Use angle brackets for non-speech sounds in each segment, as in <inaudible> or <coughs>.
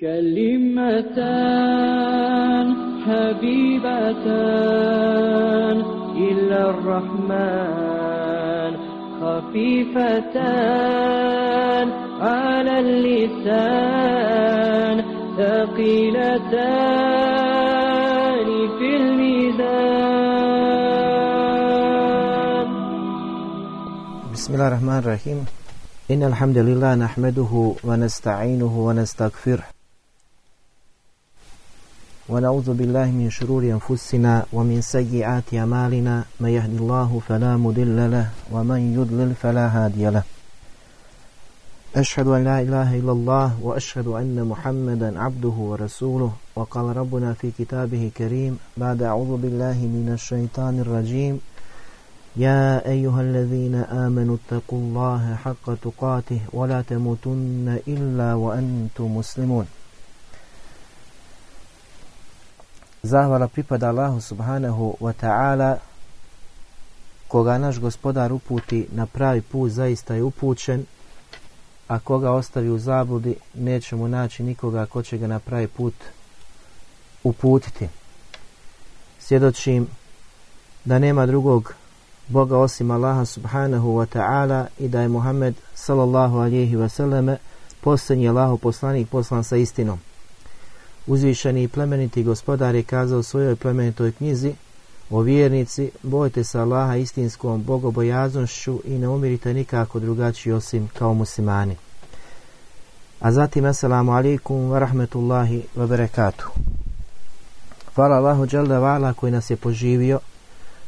كلمتان حبيبتان إلى الرحمن خفيفتان على اللسان ثقيلتان في الميزان. بسم الله الرحمن الرحيم. إن الحمد لله نحمده ونستعينه ونستغفره. ونعوذ بالله من شرور أنفسنا ومن سيئات أمالنا من يهد الله فلا مدل له ومن يضلل فلا هادي له. أشهد أن لا إله إلا الله وأشهد أن محمدا عبده ورسوله. وقال ربنا في كتابه كريم بعد أعوذ بالله من الشيطان الرجيم. يا أيها الذين آمنوا اتقوا الله حق تقاته ولا تموتن إلا وأنتم مسلمون. Zahvala pripada Allahu subhanahu wa ta'ala koga naš gospodar uputi na pravi put zaista je upućen a koga ostavi u zabludi neće mu naći nikoga ko će ga na pravi put uputiti. Svjedočim da nema drugog Boga osim Allaha subhanahu wa ta'ala i da je Muhammed sallallahu alihi wasallame posljednji Allahu poslanik poslan sa istinom. Uzvišeni i plemeniti gospodar je kazao svojoj plemenitoj knjizi o vjernici, bojte se Allaha istinskom bogobojaznošću i ne umirite nikako drugačiji osim kao muslimani. A zatim, assalamu alaikum wa rahmetullahi wa barakatuh. Hvala Allahu Đalda Vala koji nas je poživio,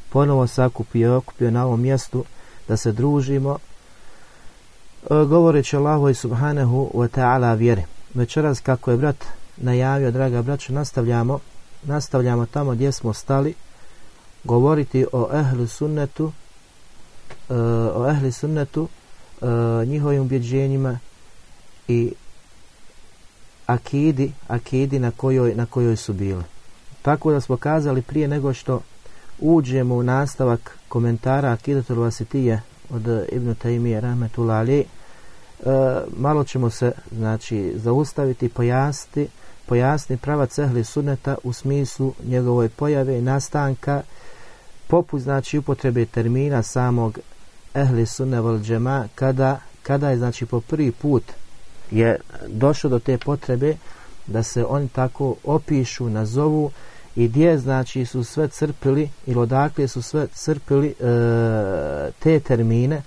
ponovo sakupio i okupio na ovom mjestu da se družimo, e, govoreći Allahu i subhanahu wa ta'ala vjeri. Večeras kako je brat najavio, draga braćo, nastavljamo, nastavljamo tamo gdje smo stali, govoriti o ehli sunnetu, uh, o ehli sunnetu, uh, njihovim ubjeđenjima i akidi, akidi na kojoj, na kojoj su bili. Tako da smo kazali prije nego što uđemo u nastavak komentara Akidatul Vasitije od Ibn Taymije Rahmetullah Ali, e, malo ćemo se znači zaustaviti, pojasniti pojasni prava cehli sunneta u smislu njegove pojave i nastanka poput znači upotrebe termina samog ehli sunne vol džema kada, kada je znači po prvi put je došlo do te potrebe da se oni tako opišu, nazovu i gdje znači su sve crpili ili odakle su sve crpili e, te termine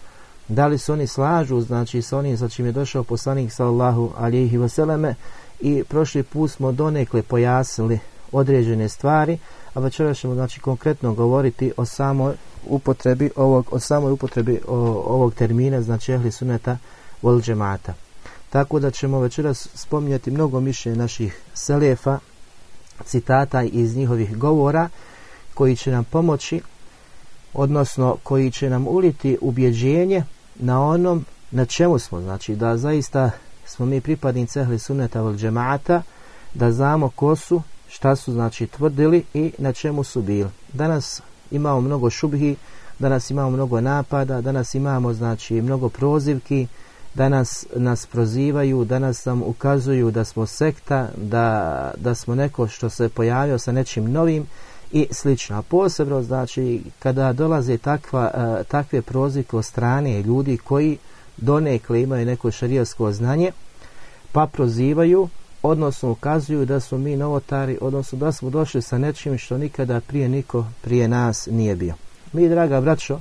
da li se oni slažu znači sa onim sa čim je došao poslanik sallallahu alihi vseleme i prošli put smo donekle pojasnili određene stvari, a večera ćemo znači konkretno govoriti o samoj upotrebi ovog o samoj upotrebi o, ovog termina znači ehli suneta vol džemata. Tako da ćemo večeras spominjati mnogo mišljenja naših selefa, citata iz njihovih govora koji će nam pomoći odnosno koji će nam uliti ubjeđenje na onom na čemu smo, znači da zaista smo mi pripadnici ehli sunneta vel džemaata, da znamo ko su, šta su znači tvrdili i na čemu su bili. Danas imamo mnogo šubhi, danas imamo mnogo napada, danas imamo znači mnogo prozivki, danas nas prozivaju, danas nam ukazuju da smo sekta, da, da smo neko što se pojavio sa nečim novim i slično. A posebno znači kada dolaze takva, eh, takve prozivke od strane ljudi koji donekle imaju neko šarijasko znanje, pa prozivaju, odnosno ukazuju da su mi novotari, odnosno da smo došli sa nečim što nikada prije niko prije nas nije bio. Mi, draga braćo,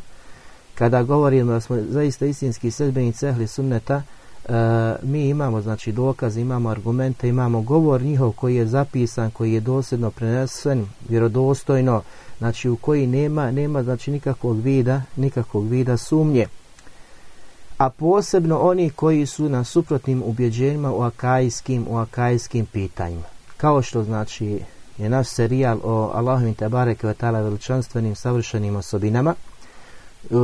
kada govorimo da smo zaista istinski sredbeni cehli sunneta, e, mi imamo znači dokaz, imamo argumente, imamo govor njihov koji je zapisan, koji je dosljedno prenesen, vjerodostojno, znači u koji nema, nema znači nikakvog vida, nikakvog vida sumnje a posebno oni koji su na suprotnim ubjeđenjima u akajskim, u akajskim pitanjima. Kao što znači je naš serijal o Allahovim tabare vatala veličanstvenim savršenim osobinama, u,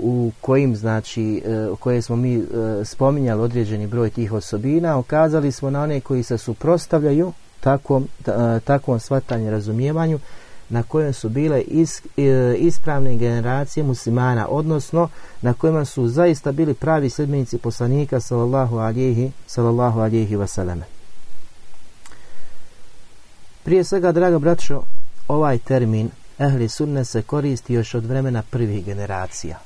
u kojim znači e, u koje smo mi e, spominjali određeni broj tih osobina ukazali smo na one koji se suprostavljaju takvom, e, takvom svatanju razumijevanju na kojem su bile is, e, ispravne generacije muslimana, odnosno na kojima su zaista bili pravi sredbenici poslanika sallallahu alihi, sallallahu alihi wasallam. Prije svega, draga braćo, ovaj termin ehli sunne se koristi još od vremena prvih generacija.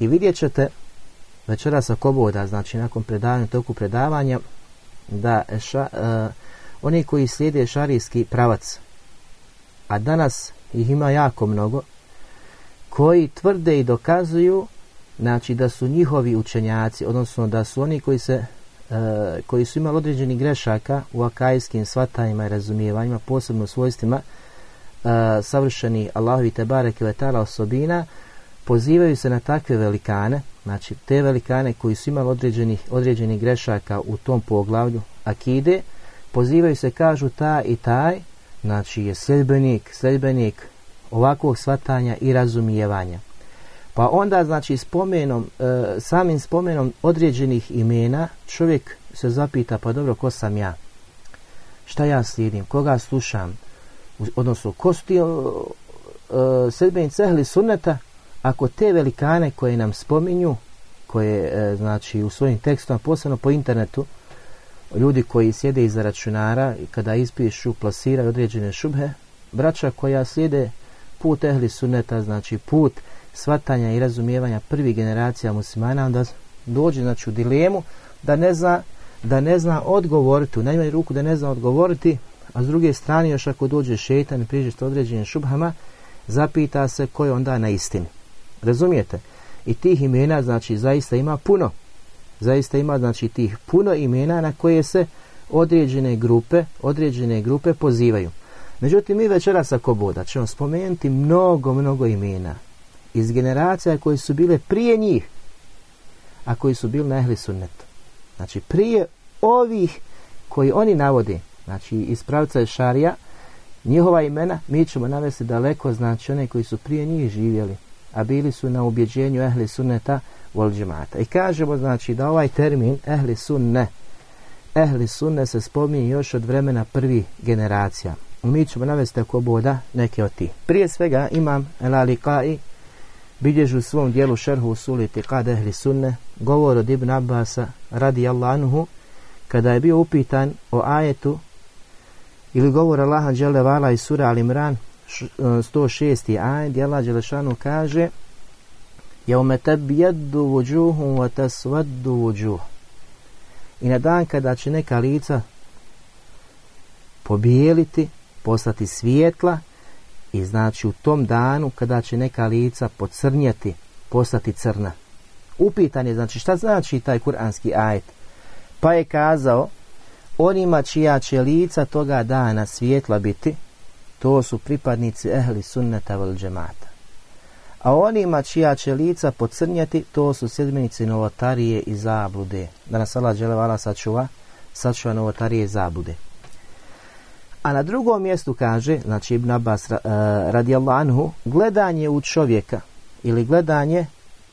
I vidjet ćete večeras ako boda, znači nakon predavanja, toku predavanja, da ša, e, oni koji slijede šarijski pravac, a danas ih ima jako mnogo, koji tvrde i dokazuju znači da su njihovi učenjaci, odnosno da su oni koji se e, koji su imali određeni grešaka u akajskim svatajima i razumijevanjima, posebno svojstvima e, savršeni Allahovi Tebare Kvetala osobina, pozivaju se na takve velikane, znači te velikane koji su imali određenih, određenih grešaka u tom poglavlju akide, pozivaju se, kažu ta i taj, znači je sljedbenik, sljedbenik ovakvog svatanja i razumijevanja. Pa onda, znači, spomenom, e, samim spomenom određenih imena, čovjek se zapita, pa dobro, ko sam ja? Šta ja slijedim? Koga slušam? Odnosno, ko su ti e, sljedbenici ehli sunneta, ako te velikane koje nam spominju, koje, e, znači, u svojim tekstovima, posebno po internetu, ljudi koji sjede iza računara i kada ispišu, plasiraju određene šubhe, braća koja slijede put ehli sunneta, znači put svatanja i razumijevanja prvi generacija muslimana, onda dođe znači, u dilemu da ne zna, da ne zna odgovoriti, u najmanju ruku da ne zna odgovoriti, a s druge strane još ako dođe šetan i priđe s određenim šubhama, zapita se ko je onda na istini. Razumijete? I tih imena, znači, zaista ima puno. Zaista ima, znači, tih puno imena na koje se određene grupe, određene grupe pozivaju. Međutim, mi večeras ako boda ćemo spomenuti mnogo, mnogo imena iz generacija koji su bile prije njih, a koji su bili na ehli sunnetu. Znači, prije ovih koji oni navode, znači iz pravca šarija, njihova imena, mi ćemo navesti daleko, znači one koji su prije njih živjeli, a bili su na ubjeđenju ehli sunneta wal džemata. I kažemo, znači, da ovaj termin ehli sunne, ehli sunne se spominje još od vremena prvih generacija. Mi ćemo navesti ako boda neke od tih. Prije svega imam Elali Kai, bilježi u svom dijelu šerhu usuli tiqad ehli sunne, govor od Ibn Abbasa radi Allahanhu, kada je bio upitan o ajetu ili govor Allaha Đelevala vala sura Al Imran 106. E, ajet Jela Đelešanu kaže Jaume tebjeddu vuđuhu wa tasvaddu vuđuh I na dan kada će neka lica pobijeliti, postati svijetla i znači u tom danu kada će neka lica pocrnjeti, postati crna. Upitan je znači šta znači taj kuranski ajet. Pa je kazao onima čija će lica toga dana svijetla biti, to su pripadnici ehli sunneta vel džemata. A onima čija će lica pocrnjati, to su sedmenici novotarije i zablude. Da nas Allah dželevala sačuva, sačuva novotarije i zablude. A na drugom mjestu kaže, znači Ibn Abbas uh, radijallahu anhu, gledanje u čovjeka ili gledanje,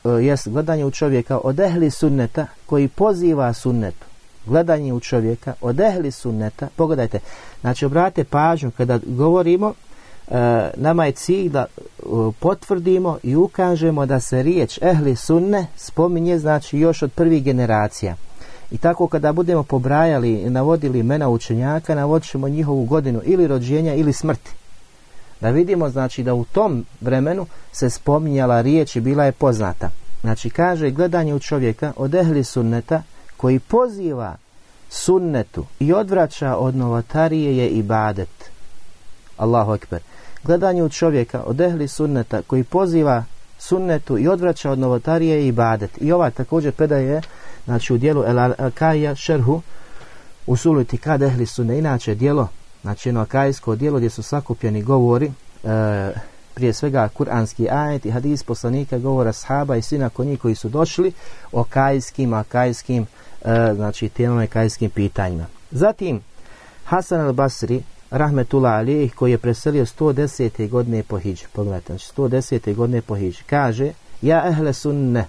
uh, jest gledanje u čovjeka od ehli sunneta koji poziva sunnetu. Gledanje u čovjeka od ehli sunneta, pogledajte, znači obrate pažnju kada govorimo, uh, nama je cilj da e, potvrdimo i ukažemo da se riječ ehli sunne spominje znači još od prvih generacija. I tako kada budemo pobrajali i navodili imena učenjaka, navodimo njihovu godinu ili rođenja ili smrti. Da vidimo znači da u tom vremenu se spominjala riječ i bila je poznata. Znači kaže gledanje u čovjeka od ehli sunneta koji poziva sunnetu i odvraća od novotarije je ibadet. Allahu ekber. Gledanje u čovjeka od ehli sunneta koji poziva sunnetu i odvraća od novotarije i ibadet. I ova također predaje znači u dijelu El Akaija šerhu usulu kad ehli sunne inače dijelo znači jedno akajsko dijelo gdje su sakupljeni govori e, prije svega kuranski ajet i hadis poslanika govora sahaba i sina nakon njih koji su došli o kajskim, akajskim e, znači temama i kajskim pitanjima zatim Hasan al-Basri rahmetullah alijih koji je preselio 110. godine po hiđu pogledajte, znači 110. godine po hiđu kaže ja ehle sunne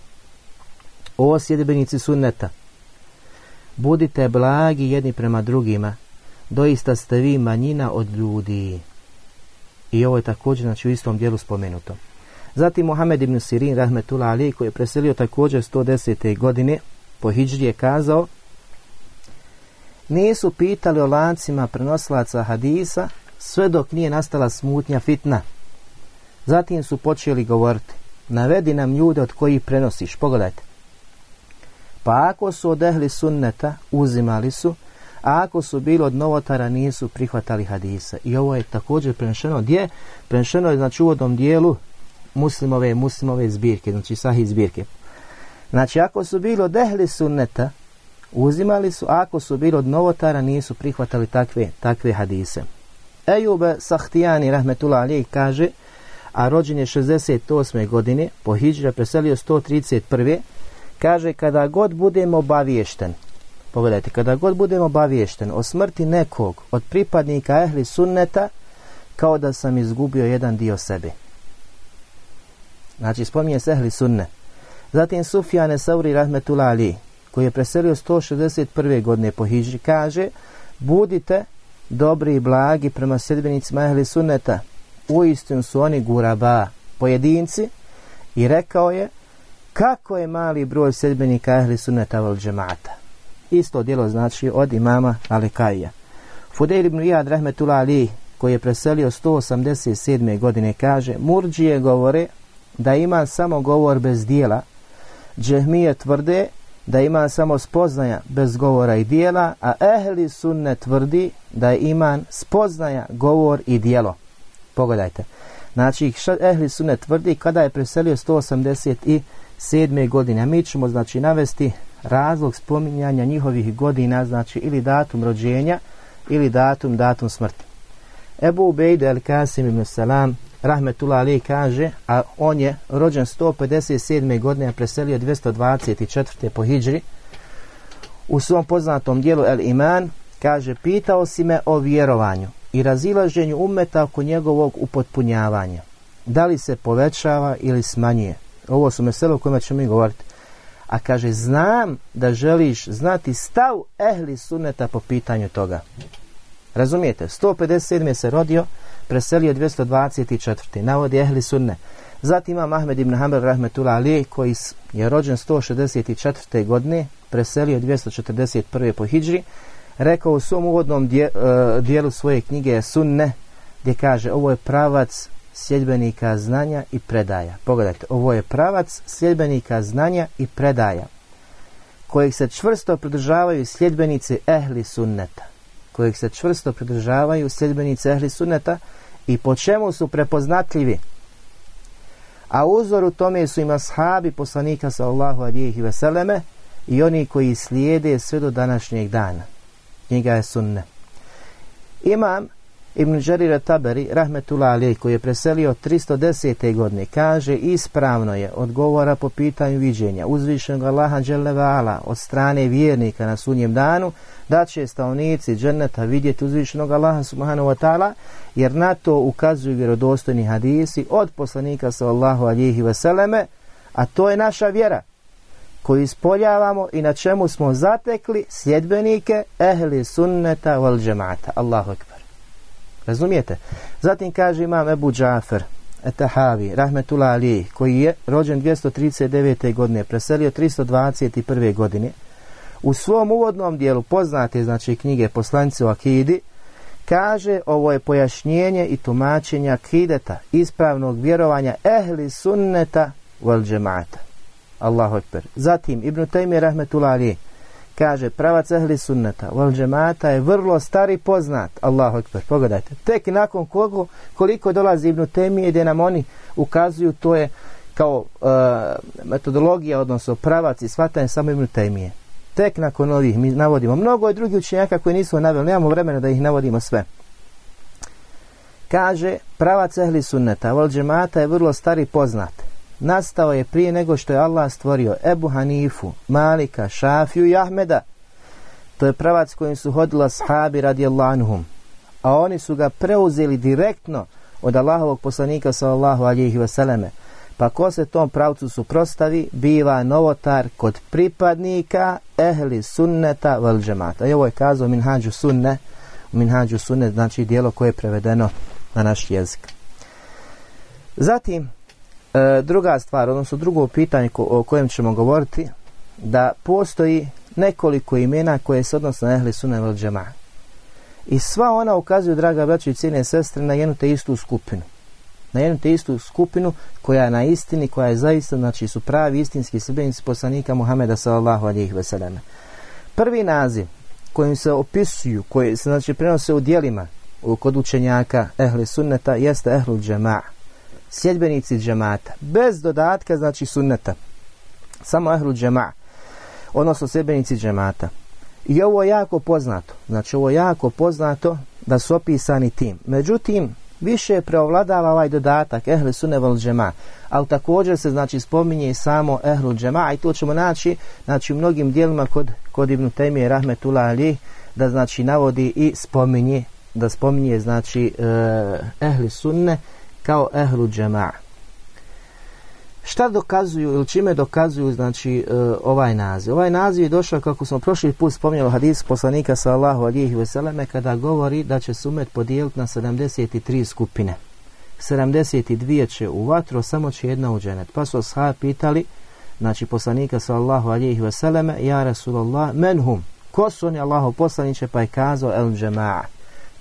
O sjedbenici sunneta, budite blagi jedni prema drugima, doista ste vi manjina od ljudi. I ovo je također znači, u istom dijelu spomenuto. Zatim Mohamed ibn Sirin, rahmetullah Alijih koji je preselio također 110. godine, po Hidžri je kazao, nisu pitali o lancima prenosilaca hadisa sve dok nije nastala smutnja fitna. Zatim su počeli govoriti, navedi nam ljude od kojih prenosiš, pogledajte. Pa ako su od ehli sunneta, uzimali su, a ako su bili od novotara, nisu prihvatali hadisa. I ovo je također prenešeno gdje? Prenešeno je znači u uvodnom dijelu muslimove, muslimove zbirke, znači sahih zbirke. Znači ako su bili od ehli sunneta, uzimali su, ako su bili od novotara, nisu prihvatali takve, takve hadise. Ejub Sahtijani, rahmetullah Ali, kaže, a rođen je 68. godine, po Hidžra preselio 131. Kaže, kada god budemo obaviješten, pogledajte, kada god budemo obaviješten o smrti nekog od pripadnika ehli sunneta, kao da sam izgubio jedan dio sebe. Znači, spominje se ehli sunne. Zatim Sufjane Sauri Rahmetullah Ali, koji je preselio 161. godine po Hiđri, kaže, budite dobri i blagi prema sedbenicima ehli sunneta, uistinu su oni guraba, pojedinci, i rekao je, kako je mali broj sedbenika ehli sunneta val džemata. Isto djelo znači od imama Alekaija. Fudeir ibn Iyad rahmetullah ali, koji je preselio 187. godine, kaže, murđije govore da ima samo govor bez dijela, džehmije tvrde da ima samo spoznaja bez govora i dijela, a ehli sunne tvrdi da je iman spoznaja, govor i dijelo. Pogledajte. Znači, ehli sunne tvrdi kada je preselio 187. godine. A mi ćemo, znači, navesti razlog spominjanja njihovih godina, znači, ili datum rođenja, ili datum, datum smrti. Ebu Ubejde El Kasim ibn Salam, Rahmetullah Ali kaže, a on je rođen 157. godine, a preselio 224. po Hidžri, u svom poznatom dijelu El Iman, kaže, pitao si me o vjerovanju i razilaženju umeta oko njegovog upotpunjavanja. Da li se povećava ili smanjuje? Ovo su mesele o kojima ćemo mi govoriti. A kaže, znam da želiš znati stav ehli suneta po pitanju toga. Razumijete? 157. se rodio, preselio 224. Navodi ehli sunne. Zatim ima Ahmed ibn Hanbal rahmetullah ali koji je rođen 164. godine, preselio 241. po hijđri, rekao u svom uvodnom e, dijelu svoje knjige Sunne, gdje kaže ovo je pravac sjedbenika znanja i predaja. Pogledajte, ovo je pravac sjedbenika znanja i predaja, kojeg se čvrsto pridržavaju sljedbenici ehli sunneta kojeg se čvrsto pridržavaju sljedbenici ehli sunneta i po čemu su prepoznatljivi. A uzor u tome su ima sahabi poslanika sallahu alihi veseleme i oni koji slijede sve do današnjeg dana. Knjiga je sunne. Imam Ibn Đarira Taberi, rahmetullah alijek, koji je preselio 310. godine, kaže ispravno je odgovora po pitanju viđenja uzvišenog Allaha Đelevala od strane vjernika na sunjem danu, da će stavnici dženneta vidjeti uzvišenog Allaha subhanahu wa ta'ala, jer na to ukazuju vjerodostojni hadisi od poslanika sallahu alihi vseleme, a to je naša vjera koju ispoljavamo i na čemu smo zatekli sljedbenike ehli sunneta wal džemata. Allahu ekber. Razumijete? Zatim kaže imam Ebu Džafer, Etahavi, Rahmetullah Ali, koji je rođen 239. godine, preselio 321. godine, u svom uvodnom dijelu poznate znači knjige poslanice o akidi, kaže ovo je pojašnjenje i tumačenje akideta, ispravnog vjerovanja ehli sunneta wal džemata. Allahu ekber. Zatim Ibn Taymi rahmetullah ali kaže pravac ehli sunneta wal džemata je vrlo stari poznat. Allahu ekber. Pogledajte. Tek nakon kogo, koliko dolazi Ibn Taymi gdje nam oni ukazuju to je kao uh, metodologija odnosno pravac i shvatanje samo Ibn Temije. tek nakon ovih mi navodimo mnogo je drugih učenjaka koji nisu naveli, nemamo vremena da ih navodimo sve. Kaže, prava cehli sunneta, wal džemata je vrlo stari poznat. Nastao je prije nego što je Allah stvorio Ebu Hanifu, Malika, Šafiju i Ahmeda. To je pravac kojim su hodila sahabi radijallahu anhum. A oni su ga preuzeli direktno od Allahovog poslanika sallallahu alihi vseleme pa ko se tom pravcu suprostavi, biva novotar kod pripadnika ehli sunneta vel džemata. I ovo je kazao Minhađu sunne, Minhađu sunne znači dijelo koje je prevedeno na naš jezik. Zatim, e, druga stvar, odnosno drugo pitanje ko, o kojem ćemo govoriti, da postoji nekoliko imena koje se odnosno ehli sunne vel džema. I sva ona ukazuju, draga braći i cijene sestre, na jednu te istu skupinu. Na jednu te istu skupinu koja je na istini, koja je zaista, znači su pravi istinski srbenici poslanika Muhameda sallallahu alihi veseleme. Prvi naziv kojim se opisuju, koji se znači prenose u dijelima kod učenjaka ehli sunneta, jeste ehlu džema'a Sjedbenici džemata. Bez dodatka, znači sunneta. Samo ehlu džema. Odnosno sjedbenici džemata. I ovo je jako poznato. Znači ovo je jako poznato da su opisani tim. Međutim, više preovladava ovaj dodatak ehli sunne vel džema. Ali također se znači spominje samo ehlu džema i to ćemo naći znači u mnogim dijelima kod, kod Ibn Taymije rahmetullah ali da znači navodi i spominje da spominje znači eh, ehli sunne kao ehlu džema'a. Šta dokazuju ili čime dokazuju znači uh, ovaj naziv? Ovaj naziv je došao kako smo prošli put spominjali hadis poslanika sallahu alihi veseleme kada govori da će sumet podijeliti na 73 skupine. 72 će u vatru, samo će jedna u dženet. Pa su sha pitali, znači poslanika sallahu alihi veseleme, ja Rasulallah, menhum, ko su oni Allahu poslaniće, pa je kazao el džema'a.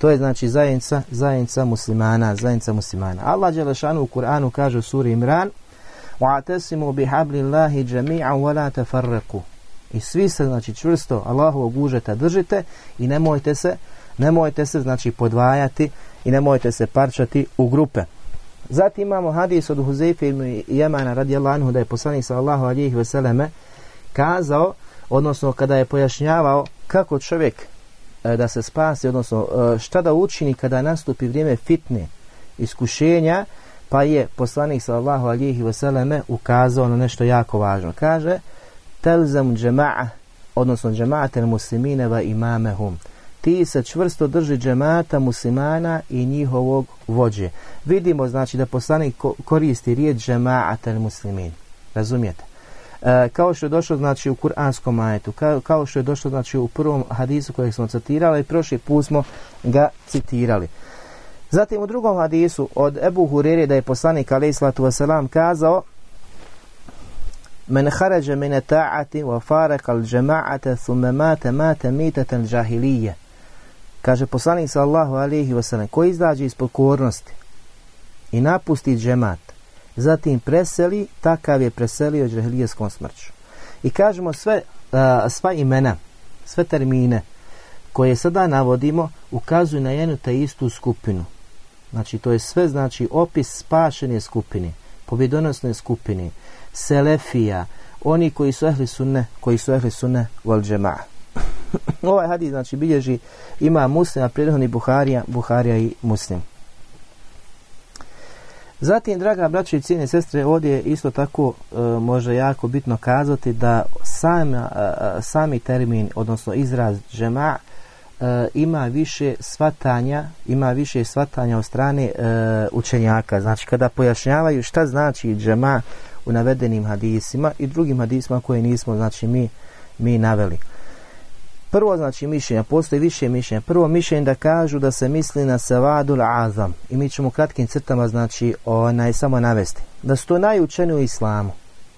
To je znači zajednica, zajednica muslimana, zajednica muslimana. Allah Đelešanu u Kur'anu kaže u suri Imran, wa'tasimu bihablillahi jami'an جَمِيعًا وَلَا تَفَرَّقُوا i svi se znači čvrsto Allahovog užeta držite i nemojte se nemojte se znači podvajati i nemojte se parčati u grupe zatim imamo hadis od Huzeyfe ibn Jemana radijallahu anhu da je poslanik sallallahu alejhi ve selleme kazao odnosno kada je pojašnjavao kako čovjek E, da se spasi odnosno e, šta da učini kada nastupi vrijeme fitne iskušenja pa je poslanik sallallahu alihi vseleme ukazao na nešto jako važno. Kaže, telzam džema'a, odnosno džema'atel muslimine va imamehum. Ti se čvrsto drži džemata muslimana i njihovog vođe. Vidimo, znači, da poslanik koristi riječ džema'atel muslimin. Razumijete? E, kao što je došlo znači u kuranskom ajetu, kao, kao što je došlo znači u prvom hadisu kojeg smo citirali i prošli put smo ga citirali. Zatim u drugom hadisu od Ebu Huriri da je poslanik alaihissalatu wasalam kazao Men harađe mine ta'ati wa faraka al džema'ata thumme mate mate mitatan džahilije. Kaže poslanik sallahu alaihi wasalam koji izađe iz pokornosti i napusti džemat zatim preseli takav je preselio džahilijeskom smrću. I kažemo sve uh, sva imena, sve termine koje sada navodimo ukazuju na jednu te istu skupinu Znači to je sve znači opis spašene skupine, pobjedonosne skupine, selefija, oni koji su ehli sunne, koji su ehli sunne wal džema'a. <coughs> ovaj hadis znači bilježi ima muslima, prethodni Buharija, Buharija i muslim. Zatim, draga braće i cijene sestre, ovdje isto tako e, može jako bitno kazati da sam, e, e, sami termin, odnosno izraz džema' e, ima više svatanja, ima više svatanja od strane e, učenjaka. Znači kada pojašnjavaju šta znači džema u navedenim hadisima i drugim hadisima koje nismo znači mi mi naveli. Prvo znači mišljenja, postoji više mišljenja. Prvo mišljenje da kažu da se misli na Savadul Azam i mi ćemo kratkim crtama znači onaj samo navesti. Da su to najučeni u islamu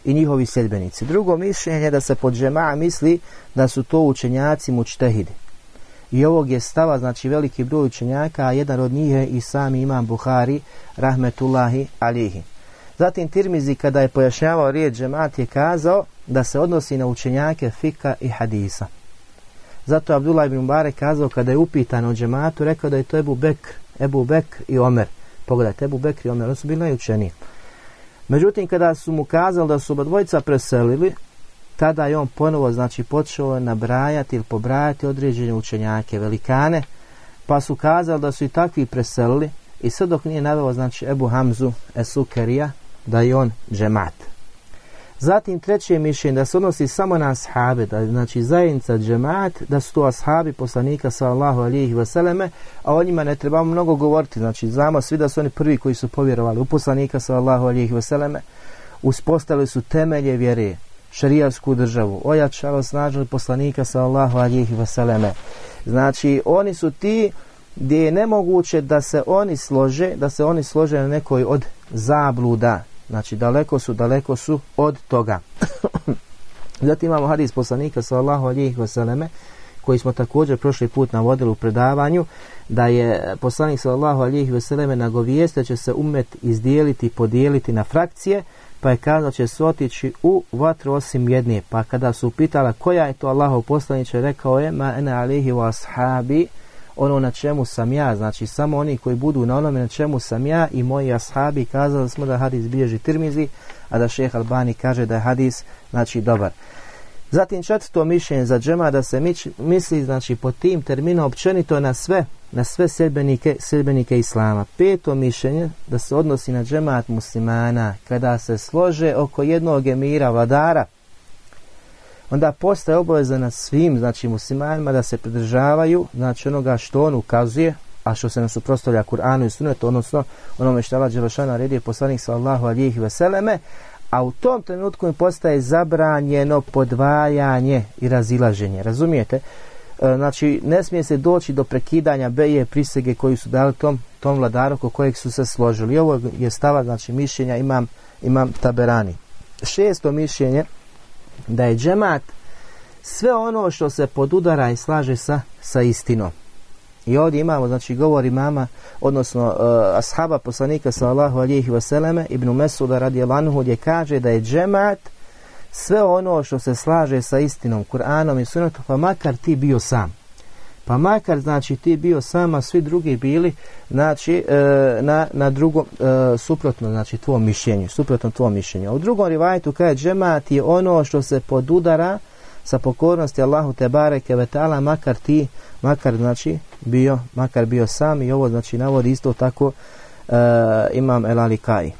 i njihovi sljedbenici. Drugo mišljenje da se pod džema misli da su to učenjaci mučtehidi i ovog je stava znači veliki broj učenjaka a jedan od njih je i sami imam Buhari rahmetullahi alihi zatim Tirmizi kada je pojašnjavao riječ džemat je kazao da se odnosi na učenjake fika i hadisa zato Abdullah ibn Mubarak kazao kada je upitan o džematu rekao da je to Ebu Bekr Ebu Bekr i Omer. Pogledajte Ebu Bekr i Omer oni su bili najučeniji. Međutim kada su mu kazali da su oba dvojica preselili tada je on ponovo znači počeo nabrajati ili pobrajati određene učenjake velikane pa su kazali da su i takvi preselili i sve dok nije naveo znači Ebu Hamzu Esukerija da je on džemat zatim treće mišljenje da se odnosi samo na ashabe da znači zajednica džemaat, da su to ashabi poslanika sallahu alihi vseleme a o njima ne trebamo mnogo govoriti znači znamo svi da su oni prvi koji su povjerovali u poslanika sallahu alihi vseleme uspostavili su temelje vjere šarijavsku državu, ojačalo snažili poslanika sallallahu Allahu alihi vseleme. Znači, oni su ti gdje je nemoguće da se oni slože, da se oni slože na nekoj od zabluda. Znači, daleko su, daleko su od toga. <coughs> Zatim imamo hadis poslanika sallallahu alijih vseleme koji smo također prošli put navodili u predavanju da je poslanik sallallahu alijih vseleme nagovijeste će se umet izdijeliti podijeliti na frakcije pa je kazao će se otići u vatru osim jedne pa kada su pitala koja je to Allahov poslaniće rekao je ma ene alihi wa ashabi ono na čemu sam ja, znači samo oni koji budu na onome na čemu sam ja i moji ashabi kazali smo da hadis bilježi tirmizi, a da šeheh Albani kaže da je hadis znači dobar. Zatim četvrto mišljenje za džema da se misli znači po tim terminom općenito na sve na sve sedbenike, sedbenike islama. Peto mišljenje da se odnosi na džemat muslimana kada se slože oko jednog emira vladara onda postaje obaveza na svim znači muslimanima da se pridržavaju znači onoga što on ukazuje a što se nam suprostavlja Kur'anu i Sunnetu odnosno onome što Allah Đelešana naredio poslanik sallahu alijih veseleme a u tom trenutku im postaje zabranjeno podvajanje i razilaženje. Razumijete? E, znači, ne smije se doći do prekidanja beje prisege koji su dali tom, tom vladaru ko kojeg su se složili. Ovo je stava, znači, mišljenja imam, imam taberani. Šesto mišljenje, da je džemat sve ono što se podudara i slaže sa, sa istinom. I ovdje imamo, znači, govori mama, odnosno uh, ashaba poslanika sallahu alihi vseleme, Ibnu Mesuda radi Alanuhu, gdje kaže da je džemat sve ono što se slaže sa istinom, Kur'anom i sunetom, pa makar ti bio sam. Pa makar, znači, ti bio sam, a svi drugi bili, znači, e, na, na drugom, e, suprotno, znači, tvom mišljenju, suprotno tvom mišljenju. A u drugom rivajtu kaže, džemat je ono što se podudara sa pokornosti Allahu te bareke ve taala makar ti makar znači bio makar bio sam i ovo znači navodi isto tako e, imam El Alikai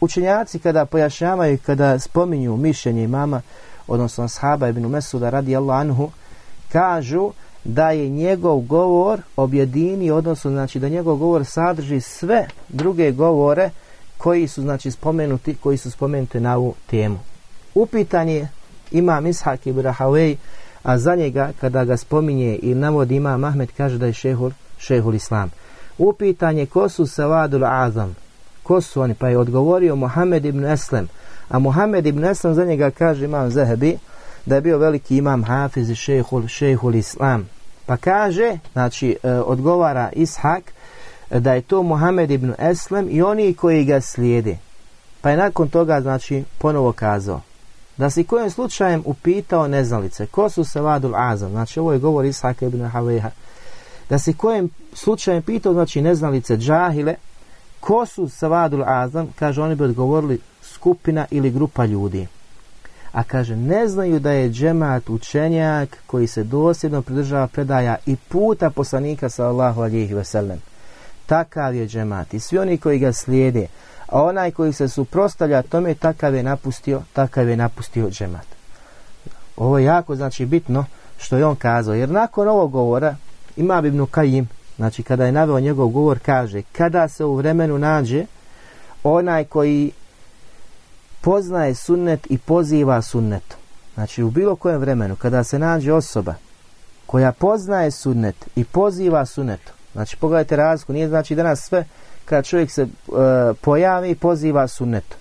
učenjaci kada pojašnjavaju kada spominju mišljenje imama odnosno ashaba ibn Mesuda radi anhu kažu da je njegov govor objedini odnosno znači da njegov govor sadrži sve druge govore koji su znači spomenuti koji su spomenuti na ovu temu. Upitanje ima Ishak i Brahavej, a za njega kada ga spominje i navodi ima Mahmed kaže da je šehul, šehul Islam. Upitanje ko su Savadul Azam, ko su oni, pa je odgovorio Muhammed ibn Eslem, a Muhammed ibn Eslem za njega kaže imam Zahebi, da je bio veliki imam Hafiz i šehul, šehul Islam. Pa kaže, znači e, odgovara Ishak, e, da je to Muhammed ibn Eslem i oni koji ga slijede. Pa je nakon toga, znači, ponovo kazao, da si kojim slučajem upitao neznalice, ko su Savadul azam, znači ovo je govor Ishak ibn Haveha, da si kojim slučajem pitao, znači neznalice džahile, ko su Savadul azam, kaže oni bi odgovorili skupina ili grupa ljudi. A kaže, ne znaju da je džemat učenjak koji se dosljedno pridržava predaja i puta poslanika sallahu alihi veselem. Takav je džemat i svi oni koji ga slijede, a onaj koji se suprostavlja tome takav je napustio takav je napustio džemat ovo je jako znači bitno što je on kazao jer nakon ovog govora ima Ibn Kajim znači kada je naveo njegov govor kaže kada se u vremenu nađe onaj koji poznaje sunnet i poziva sunnetu znači u bilo kojem vremenu kada se nađe osoba koja poznaje sunnet i poziva sunnetu znači pogledajte razliku nije znači danas sve kad čovjek se e, pojavi poziva sunnetu.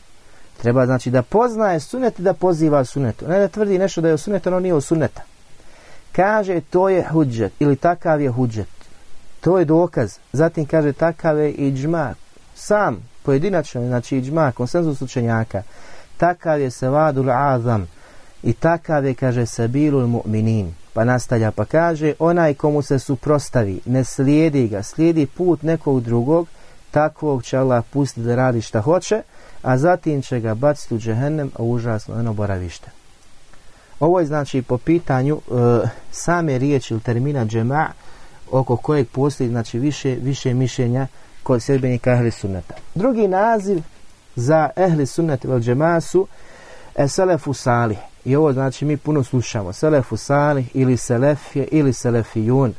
Treba znači da poznaje sunnet i da poziva sunnetu. Ne da tvrdi nešto da je sunnet, ono nije o sunneta. Kaže to je huđet ili takav je huđet. To je dokaz. Zatim kaže takav je i džma. Sam, pojedinačno, znači iđma, konsenzus učenjaka. Takav je sevadul azam. I takav je, kaže, sabilul mu'minin. Pa nastavlja, pa kaže, onaj komu se suprostavi, ne slijedi ga, slijedi put nekog drugog, takvog će Allah pustiti da radi šta hoće, a zatim će ga baciti u džehennem, a užasno ono boravište. Ovo je znači po pitanju e, same riječi ili termina džema, oko kojeg postoji znači više, više mišljenja kod sjedbenika ehli sunnata. Drugi naziv za ehli sunnet vel džemasu e, selefu salih. I ovo znači mi puno slušamo. Selefu salih ili selefije ili selefijun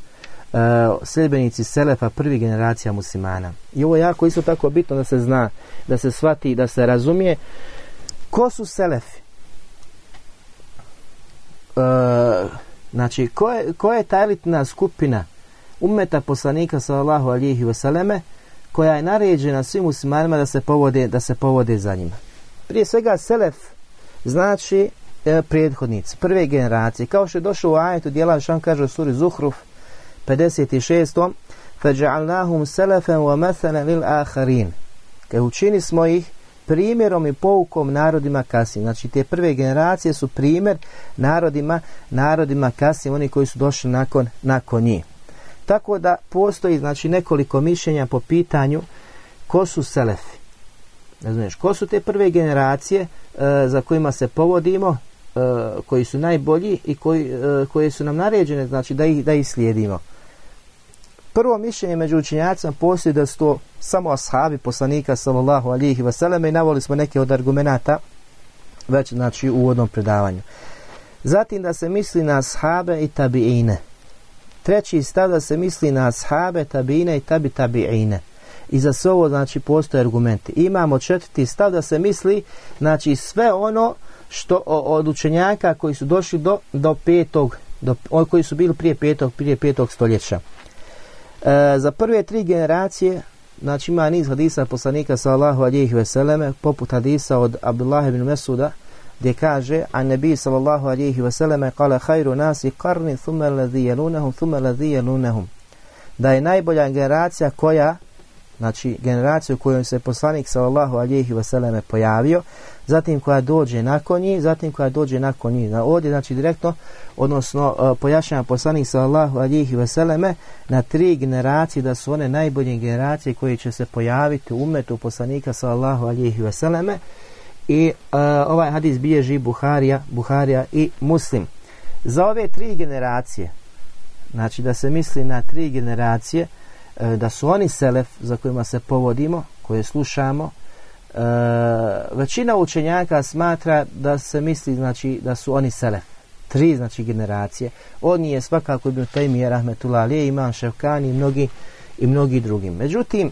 uh, sljedbenici Selefa prvi generacija muslimana. I ovo je jako isto tako bitno da se zna, da se shvati, da se razumije ko su Selefi. Uh, znači, ko je, ko je ta elitna skupina umeta poslanika sallallahu alihi wasaleme koja je naređena svim muslimanima da se povode, da se povode za njima. Prije svega Selef znači e, prethodnici, prve generacije. Kao što je došlo u ajetu dijela što kaže u suri Zuhruf 56. فَجَعَلْنَاهُمْ سَلَفًا وَمَثَلًا لِلْآخَرِينَ Kaj učini smo ih primjerom i poukom narodima kasnije. Znači te prve generacije su primjer narodima, narodima kasnije, oni koji su došli nakon, nakon njih. Tako da postoji znači nekoliko mišljenja po pitanju ko su selefi. Ne znaš, ko su te prve generacije e, za kojima se povodimo, e, koji su najbolji i koji, e, koje su nam naređene, znači da ih, da ih slijedimo. Prvo mišljenje među učinjacima postoji da su to samo ashabi poslanika sallallahu alihi vseleme i navoli smo neke od argumenta već znači u uvodnom predavanju. Zatim da se misli na ashabe i tabiine. Treći stav da se misli na ashabe, tabiine i tabi tabiine. I za sve ovo znači postoje argumenti. Imamo četvrti stav da se misli znači sve ono što od učenjaka koji su došli do, do petog, do, koji su bili prije petog, prije petog stoljeća. E, za prve tri generacije znači ima niz hadisa poslanika sallallahu alijih veseleme poput hadisa od Abdullah ibn Mesuda gdje kaže a nebi sallallahu alihi veseleme kale hajru nasi karni thume ladhi jelunahum thume ladhi jelunahum da je najbolja generacija koja znači generaciju kojom se poslanik sallallahu alihi selleme pojavio, zatim koja dođe nakon njih, zatim koja dođe nakon njih. Na ovdje, znači direktno, odnosno e, pojašnjava poslanik sallallahu alihi selleme na tri generacije, da su one najbolje generacije koje će se pojaviti u umetu poslanika sallallahu alihi selleme i uh, ovaj hadis bilježi Buharija, Buharija i Muslim. Za ove tri generacije, znači da se misli na tri generacije, uh, da su oni selef za kojima se povodimo, koje slušamo, e, većina učenjaka smatra da se misli znači da su oni selef. Tri znači generacije. On je svakako Ibn Taymiye rahmetullahi alejhi Imam Ševkani i mnogi, i mnogi drugi. Međutim,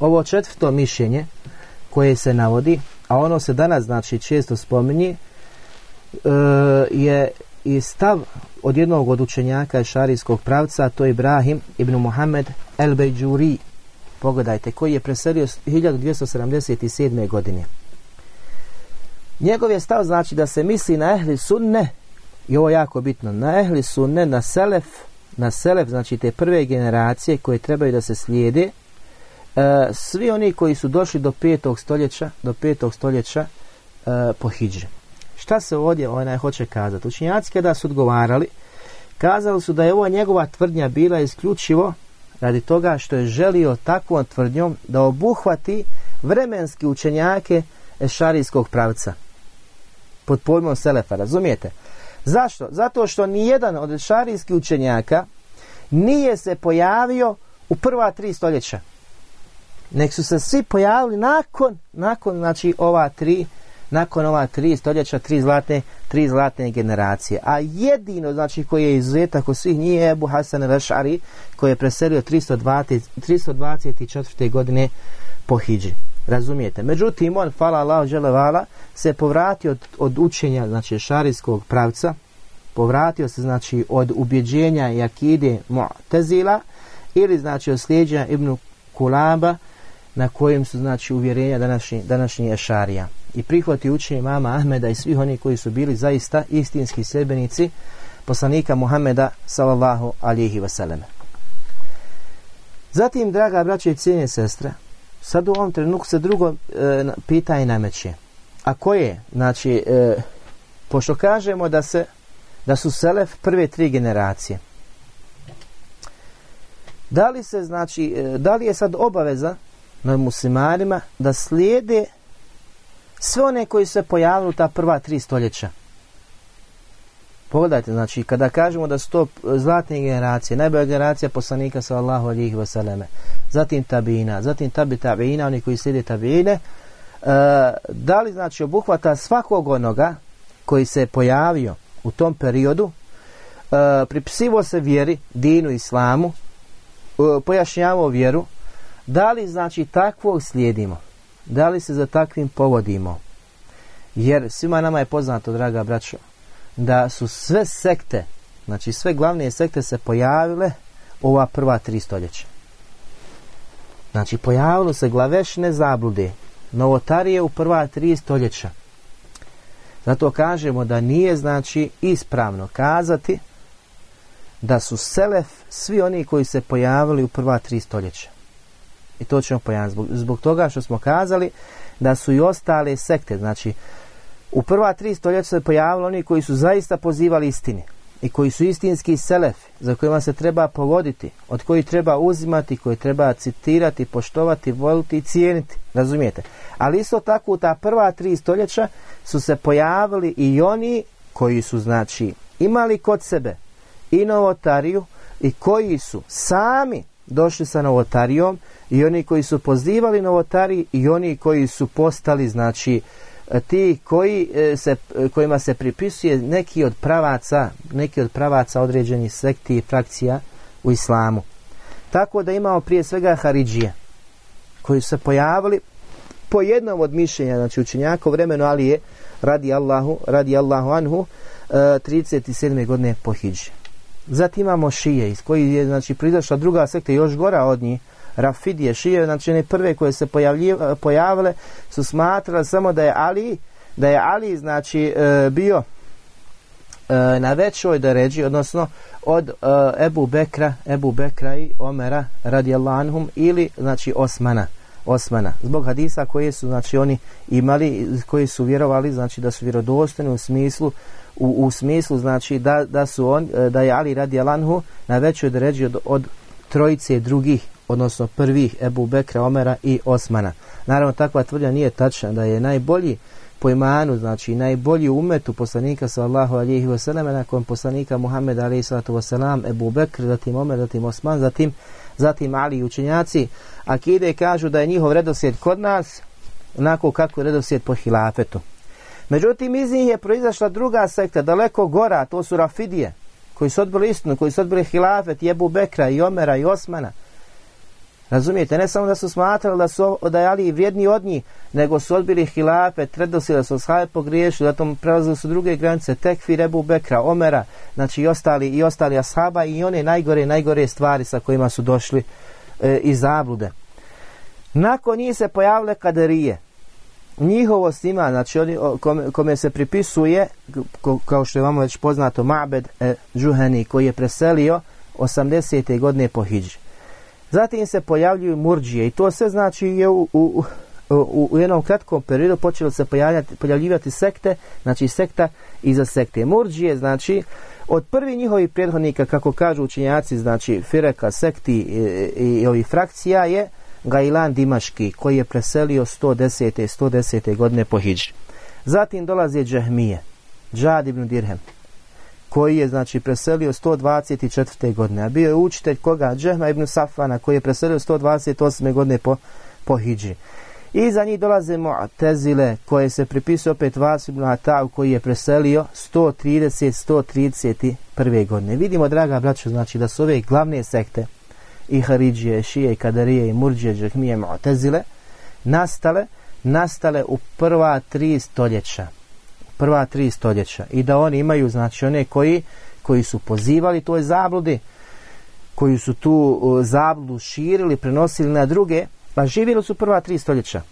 ovo četvrto mišljenje koje se navodi, a ono se danas znači često spominje, e, je i stav od jednog od učenjaka šarijskog pravca, to je Ibrahim ibn Muhammed el Bejđuri, pogledajte, koji je preselio 1277. godine. Njegov je stav znači da se misli na ehli sunne, i ovo je jako bitno, na ehli sunne, na selef, na selef, znači te prve generacije koje trebaju da se slijede, e, svi oni koji su došli do 5. stoljeća, do 5. stoljeća e, po hijđri. Šta se ovdje ovaj, onaj hoće kazati? Učinjaci kada su odgovarali, kazali su da je ova njegova tvrdnja bila isključivo radi toga što je želio takvom tvrdnjom da obuhvati vremenski učenjake ešarijskog pravca pod pojmom Selefa, razumijete? Zašto? Zato što nijedan od ešarijskih učenjaka nije se pojavio u prva tri stoljeća. Nek su se svi pojavili nakon, nakon znači ova tri nakon ova tri stoljeća, tri zlatne, tri zlatne generacije. A jedino, znači, koji je izuzetak od svih nije Ebu Hasan al-Ash'ari, koji je preselio 320, 324. godine po Hidži. Razumijete? Međutim, on, fala Allah, želevala, se povratio od, od učenja, znači, šarijskog pravca, povratio se, znači, od ubjeđenja i akide Mu'tazila, ili, znači, od sljeđenja Ibnu Kulaba, na kojem su, znači, uvjerenja današnji, današnji Ešarija i prihvati učenje mama Ahmeda i svih oni koji su bili zaista istinski sebenici poslanika Muhameda sallallahu alihi wasallam. Zatim, draga braće i cijenje sestre, sad u ovom trenutku se drugo e, i nameće. A koje? Znači, e, pošto kažemo da se da su selef prve tri generacije. Da li se znači, e, da li je sad obaveza na muslimanima da slijede sve one koji se pojavili u ta prva tri stoljeća. Pogledajte, znači, kada kažemo da su to zlatne generacije, najbolja generacija poslanika sallahu alihi wasallam, zatim tabina, zatim tabi tabina, oni koji slijede tabine, e, da li, znači, obuhvata svakog onoga koji se pojavio u tom periodu, e, pripisivo se vjeri, dinu, islamu, e, pojašnjavao vjeru, da li, znači, takvog slijedimo? da li se za takvim povodimo? Jer svima nama je poznato, draga braćo, da su sve sekte, znači sve glavne sekte se pojavile ova prva tri stoljeća. Znači pojavilo se glavešne zablude, novotarije u prva tri stoljeća. Zato kažemo da nije znači ispravno kazati da su selef svi oni koji se pojavili u prva tri stoljeća. I to ćemo pojaviti. Zbog, zbog toga što smo kazali da su i ostale sekte, znači u prva tri stoljeća se pojavili oni koji su zaista pozivali istini i koji su istinski selef, za kojima se treba povoditi, od koji treba uzimati, koji treba citirati, poštovati, voliti i cijeniti. Razumijete? Ali isto tako u ta prva tri stoljeća su se pojavili i oni koji su znači imali kod sebe i novotariju i koji su sami došli sa novotarijom i oni koji su pozivali novotari i oni koji su postali znači e, ti koji e, se, e, kojima se pripisuje neki od pravaca neki od pravaca određenih sekti i frakcija u islamu tako da imamo prije svega Haridžije koji su se pojavili po jednom od mišljenja znači učenjaka u vremenu Alije radi Allahu, radi Allahu anhu 37. Godine po Hidži zatim imamo Šije iz koji je znači prizašla druga sekta još gora od njih Rafidije, šije, znači one prve koje se pojavile su smatrali samo da je Ali, da je Ali znači e, bio e, na većoj deređi, odnosno od e, Ebu Bekra, Ebu Bekra i Omera radijallahu anhum ili znači Osmana. Osmana. Zbog hadisa koje su znači oni imali, koji su vjerovali, znači da su vjerodostojni u smislu u, u smislu znači da, da su on e, da je Ali radi Alanhu na većoj deređi od, od trojice drugih odnosno prvih Ebu Bekra, Omera i Osmana. Naravno, takva tvrdnja nije tačna da je najbolji po imanu, znači najbolji umetu poslanika sallahu alihi wasalam, nakon poslanika Muhammed alihi sallatu wasalam, Ebu Bekr, zatim Omer, zatim Osman, zatim, zatim Ali učenjaci. Akide kažu da je njihov redoslijed kod nas, onako kako je redoslijed po hilafetu. Međutim, iz njih je proizašla druga sekta, daleko gora, to su Rafidije, koji su odbili istinu, koji su odbili hilafet, Jebu Bekra, i Omera, i Osmana. Razumijete, ne samo da su smatrali da su odajali vrijedni od njih, nego su odbili hilafe, tredosile su shaje pogriješili, zatim prelazili su druge granice, tekfi Rebu Bekra, Omera, znači i ostali, i ostali ashaba i one najgore, najgore stvari sa kojima su došli e, iz zablude. Nakon njih se pojavile kaderije. Njihovo snima, znači oni, kome, kome se pripisuje, ko, kao što je vam već poznato, Ma'bed e, Džuhani koji je preselio 80. godine po Hidži. Zatim se pojavljuju murđije i to sve znači je u, u, u, u jednom kratkom periodu počelo se pojavljivati sekte, znači sekta iza sekte. Murđije znači od prvi njihovi prethodnika, kako kažu učenjaci, znači Fireka, sekti e, i, i, i ovi frakcija je Gailan Dimaški koji je preselio 110. 110. godine po Hidži. Zatim dolaze Džahmije, Džad ibn Dirhem, koji je znači preselio 124. godine, a bio je učitelj koga? Džehma ibn Safana, koji je preselio 128. godine po, po Hidži. I za njih dolaze Mu'tezile, koje se pripisuje opet Vas ibn Atav, koji je preselio 130-131. godine. Vidimo, draga braćo, znači da su ove glavne sekte, i Haridžije, Šije, i Kadarije, i Murđije, Džahmije, Mu'tezile, nastale, nastale u prva tri stoljeća prva tri stoljeća i da oni imaju znači one koji koji su pozivali toj zabludi koji su tu zabludu širili, prenosili na druge, pa živjeli su prva tri stoljeća.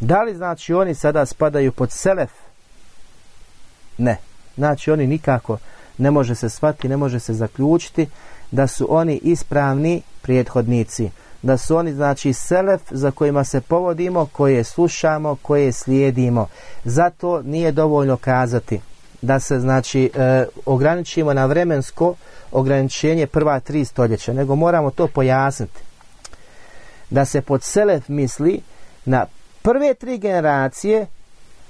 Da li znači oni sada spadaju pod selef? Ne. Znači oni nikako ne može se shvatiti, ne može se zaključiti da su oni ispravni prethodnici da su oni znači selef za kojima se povodimo, koje slušamo, koje slijedimo. Zato nije dovoljno kazati da se znači e, ograničimo na vremensko ograničenje prva tri stoljeća, nego moramo to pojasniti. Da se pod selef misli na prve tri generacije,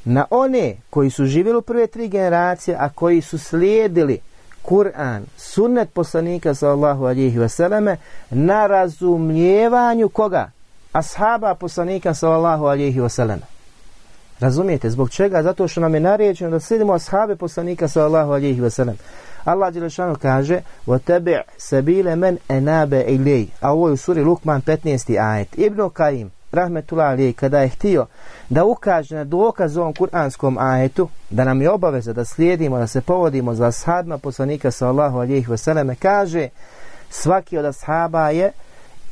na one koji su živjeli u prve tri generacije, a koji su slijedili Kur'an, sunnet poslanika sallallahu alihi vseleme na razumijevanju koga? Ashaba poslanika sallallahu alihi vseleme. Razumijete, zbog čega? Zato što nam je nariječeno da slijedimo ashabe poslanika sallallahu alihi vseleme. Allah Đelešanu kaže وَتَبِعْ سَبِيلَ مَنْ أَنَابَ إِلَيْ A ovo je u suri Lukman 15. ajet. Ibn Kaim, rahmetullah alije, kada je htio da ukaže na dokaz ovom kuranskom ajetu, da nam je obaveza da slijedimo, da se povodimo za ashabima poslanika sallahu alijih vseleme, kaže svaki od ashaba je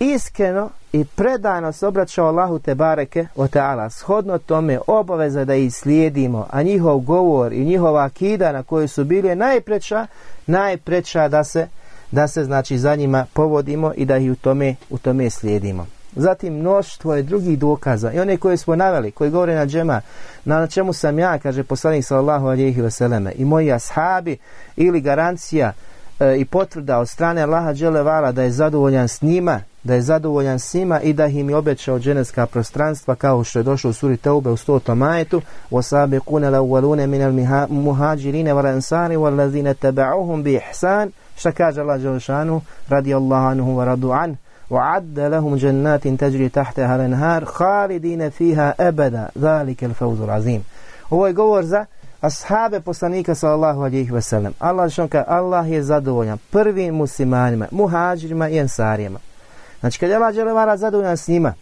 iskreno i predano se obraćao Allahu te bareke o ta'ala. Shodno tome obaveza da ih slijedimo, a njihov govor i njihova akida na kojoj su bili je najpreča, najpreča da se, da se znači za njima povodimo i da ih u tome, u tome slijedimo. Zatim mnoštvo je drugih dokaza i one koje smo naveli, koji govore na džema, na čemu sam ja, kaže poslanik sallallahu alihi vseleme, i moji ashabi ili garancija e, i potvrda od strane Allaha dželevala da je zadovoljan s njima, da je zadovoljan s njima i da im je obećao dženevska prostranstva kao što je došlo u suri Teube u 100. majetu وَسَابِقُونَ لَوَّلُونَ مِنَ الْمُهَاجِرِينَ وَالْأَنْسَارِ وَالَّذِينَ تَبَعُهُمْ بِإِحْسَانِ šta kaže Allah Đelšanu radi Allahu anhu wa radu an وعد لهم جنات تجري تحتها الانهار خالدين فيها ابدا ذلك الفوز العظيم ovo je govor za ashabe poslanika sallallahu alejhi ve sellem Allah šonka Allah je zadovoljan prvim muslimanima muhadžirima i ensarijama znači kad je Allah dželevara zadovoljan s njima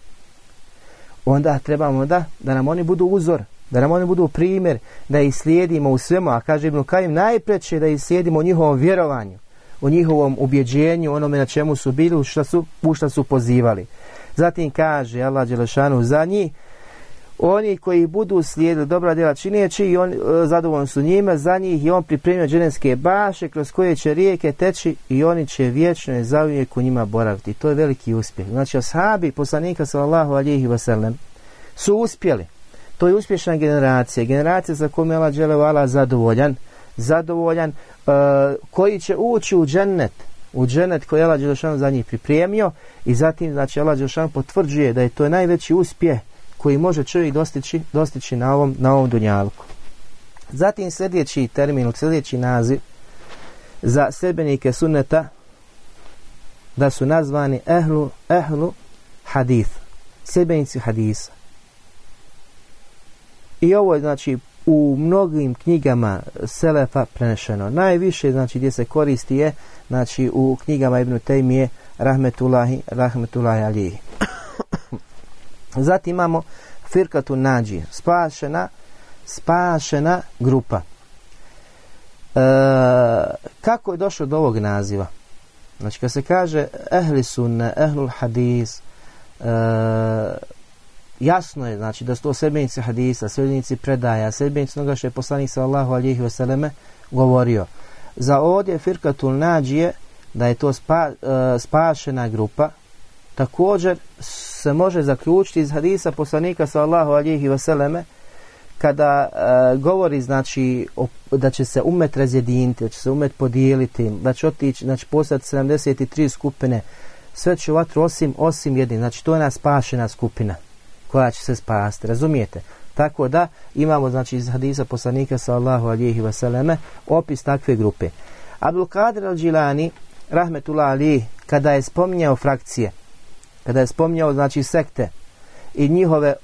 onda trebamo da da nam oni budu uzor da nam oni budu primjer da ih slijedimo u svemu a kaže Ibn Kajim najpreće da ih slijedimo u njihovom vjerovanju u njihovom ubjeđenju, onome na čemu su bili, u šta su, u šta su pozivali. Zatim kaže Allah Đelešanu za njih, oni koji budu slijedili dobra djela čineći i on, e, zadovoljni su njima, za njih i on pripremio dženevske baše kroz koje će rijeke teći i oni će vječno i zauvijek u njima boraviti. To je veliki uspjeh. Znači, ashabi poslanika sallallahu alihi wasallam su uspjeli. To je uspješna generacija. Generacija za kojom je Allah Đelešanu zadovoljan zadovoljan, E, koji će ući u džennet, u džennet koji je Allah Đelešan za njih pripremio i zatim znači Allah Đelešan potvrđuje da je to najveći uspjeh koji može čovjek dostići, dostići na ovom, na ovom dunjalku. Zatim sljedeći termin, sljedeći naziv za sljedbenike sunneta da su nazvani ehlu, ehlu hadith, sljedbenici hadisa. I ovo je znači u mnogim knjigama Selefa prenešeno. Najviše znači gdje se koristi je znači u knjigama Ibn Taymije rahmetullahi rahmetullahi alihi. <coughs> Zatim imamo Firkatu Nađi, spašena spašena grupa. E, kako je došlo do ovog naziva? Znači kad se kaže ehli sunne, ehlul hadis, e, jasno je znači da su to sedbenici hadisa, sedbenici predaja, sedbenici onoga što je poslanik sallahu alihi vseleme govorio. Za ovdje firkatul nađije da je to spa, uh, spašena grupa, također se može zaključiti iz hadisa poslanika sallahu alihi vseleme kada uh, govori znači o, da će se umet razjediniti, da će se umet podijeliti, da će otići, znači postati 73 skupine, sve će vatru osim, osim jedin, znači to je ona spašena skupina koja će se spasti, razumijete? Tako da imamo znači iz hadisa poslanika sallahu alihi vseleme opis takve grupe. Abdul Kadir al-Đilani, rahmetullah ali, kada je spominjao frakcije, kada je spominjao znači sekte i njihove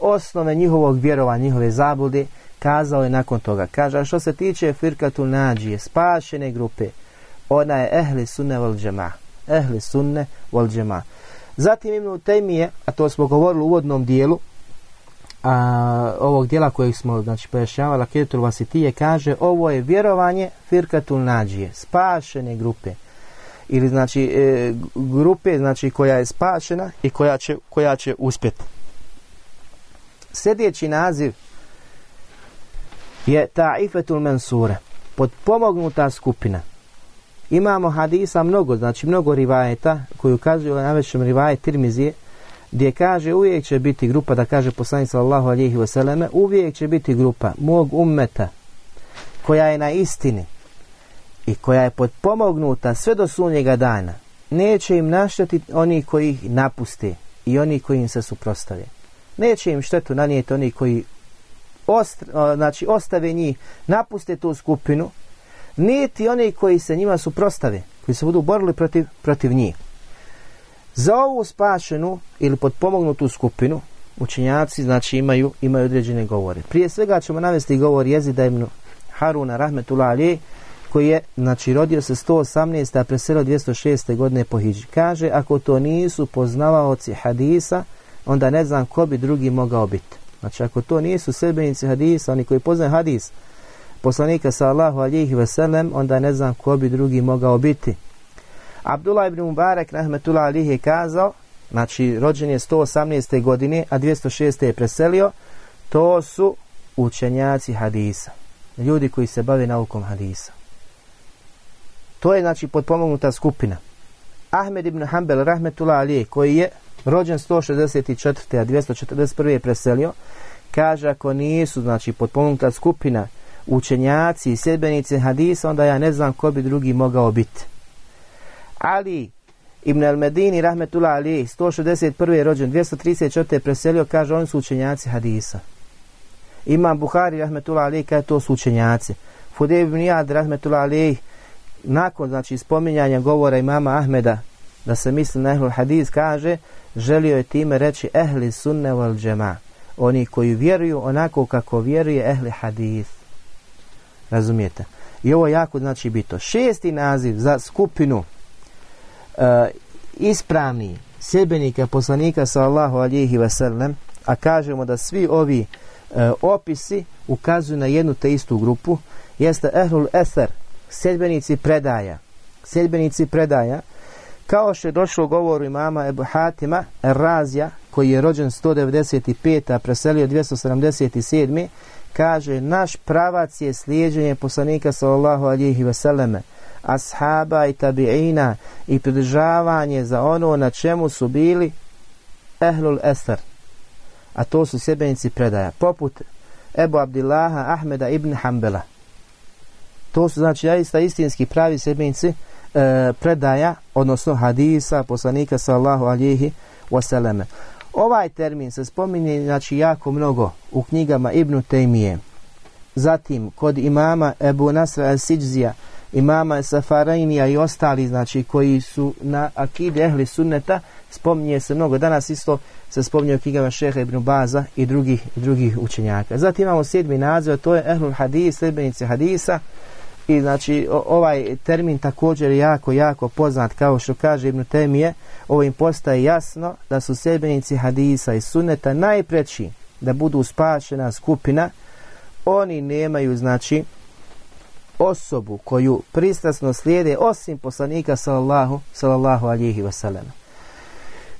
osnove njihovog vjerova, njihove zablude, kazao je nakon toga. Kaže, što se tiče firkatul nađije, spašene grupe, ona je ehli sunne vol džema. Ehli sunne vol džema. Zatim Ibn Tejmije, a to smo govorili u uvodnom dijelu, a, ovog dijela kojeg smo znači, pojašnjavali, Ketul Vasitije kaže, ovo je vjerovanje Firkatul Nađije, spašene grupe. Ili znači e, grupe znači koja je spašena i koja će, koja će uspjeti. Sljedeći naziv je Ta'ifetul Mensure, podpomognuta skupina imamo hadisa mnogo, znači mnogo rivajeta koji ukazuju na većem rivajet Tirmizije, gdje kaže uvijek će biti grupa, da kaže poslanik sallallahu alejhi ve selleme uvijek će biti grupa mog ummeta koja je na istini i koja je podpomognuta sve do sunnjega dana. Neće im našteti oni koji ih napuste i oni koji im se suprostave. Neće im štetu nanijeti oni koji ost, znači, ostave njih, napuste tu skupinu, niti oni koji se njima suprostave, koji se budu borili protiv, protiv njih. Za ovu spašenu ili podpomognutu skupinu učenjaci znači imaju imaju određene govore. Prije svega ćemo navesti govor Jezida ibn Haruna rahmetullah ali koji je znači rodio se 118. a preselio 206. godine po Hidži. Kaže ako to nisu poznavaoci hadisa onda ne znam ko bi drugi mogao biti. Znači ako to nisu sebenici hadisa, oni koji poznaju hadis, poslanika sallahu alihi wasallam, onda ne znam ko bi drugi mogao biti. Abdullah ibn Mubarak, rahmetullah alihi, je kazao, znači rođen je 118. godine, a 206. je preselio, to su učenjaci hadisa. Ljudi koji se bave naukom hadisa. To je znači potpomognuta skupina. Ahmed ibn Hanbel rahmetullah alihi koji je rođen 164. a 241. je preselio, kaže ako nisu znači potpomognuta skupina učenjaci i sedbenici hadisa, onda ja ne znam ko bi drugi mogao biti. Ali Ibn al-Medini, rahmetullah Ali, 161. rođen, 234. preselio, kaže, oni su učenjaci hadisa. Imam Buhari, rahmetullah Ali, kaže, to su učenjaci. Fudej ibn Iyad, rahmetullah Ali, nakon, znači, spominjanja govora imama Ahmeda, da se misli na ehlul hadis, kaže, želio je time reći ehli sunne wal džema. Oni koji vjeruju onako kako vjeruje ehli hadis. Razumijete? I ovo jako znači bito. Šesti naziv za skupinu e, ispravni sebenika poslanika sallahu alihi wasallam, a kažemo da svi ovi e, opisi ukazuju na jednu te istu grupu, jeste ehlul eser, sedbenici predaja. Sedbenici predaja, kao što je došlo govoru imama Ebu Hatima, Razija, koji je rođen 195. a preselio 277 kaže, naš pravac je slijeđenje poslanika sallallahu alihi wasallame, ashaba i tabiina i pridržavanje za ono na čemu su bili ehlul esar a to su sebenici predaja poput Ebu Abdillaha Ahmeda ibn Hanbala to su znači zaista istinski pravi sebenici e, predaja odnosno hadisa poslanika sallallahu alihi wasalame ovaj termin se spominje znači jako mnogo u knjigama Ibn Tejmije. zatim kod imama Ebu Nasra al-Siđzija imama Safarajnija i ostali, znači, koji su na akide ehli sunneta, spominje se mnogo. Danas isto se spominje u knjigama Šeha ibn Baza i drugih, drugih učenjaka. Zatim imamo sedmi naziv, to je ehlul hadis, sredbenice hadisa. I znači ovaj termin također je jako, jako poznat, kao što kaže Ibn Temije, ovim postaje jasno da su sedbenici hadisa i sunneta najpreći da budu spašena skupina, oni nemaju, znači, osobu koju pristrasno slijede osim poslanika sallallahu, sallallahu alihi wasallam.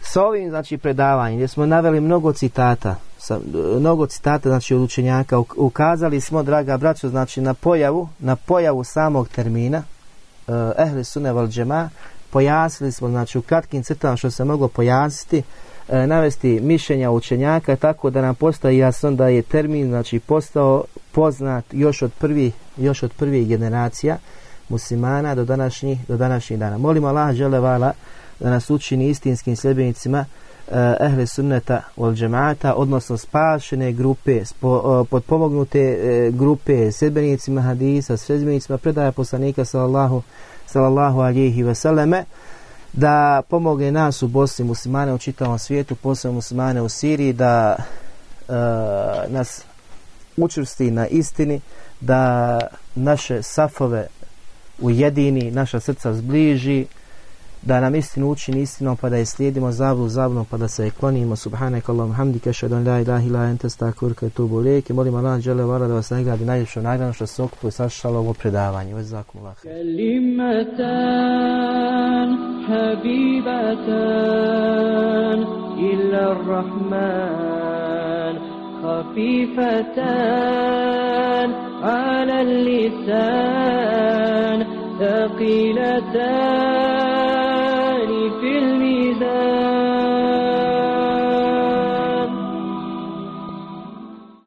S ovim znači predavanjem gdje smo naveli mnogo citata, sa, mnogo citata znači od učenjaka, ukazali smo, draga braćo, znači na pojavu, na pojavu samog termina eh, ehli sunne val džema, pojasnili smo, znači u kratkim crtama što se moglo pojasniti, eh, navesti mišljenja učenjaka tako da nam postaje jasno da je termin znači postao poznat još od prvi još od prvih generacija muslimana do današnjih do današnjih dana. Molimo Allah dželevala da nas učini istinskim sljedbenicima Eh, ehli sunneta wal džemata, odnosno spašene grupe, spo, eh, uh, podpomognute uh, eh, grupe, sredbenicima hadisa, sredbenicima predaja poslanika sallallahu, sallallahu alihi veseleme, da pomogne nas u Bosni muslimane u čitavom svijetu, posebno muslimane u Siriji, da uh, nas učvrsti na istini, da naše safove ujedini, naša srca zbliži, da nam istinu učini istinom pa da je slijedimo zavlu zavlom pa da se klonimo subhanak Allahum hamdike šedon la ilaha ila ente stakurke tubu lijeke molim Allah žele vara da vas nagradi najljepšo nagradu što se okupu i sašalo ovo predavanje već zakum Allah kalimatan habibatan illa rahman خفيفتان على اللسان ثقيلتان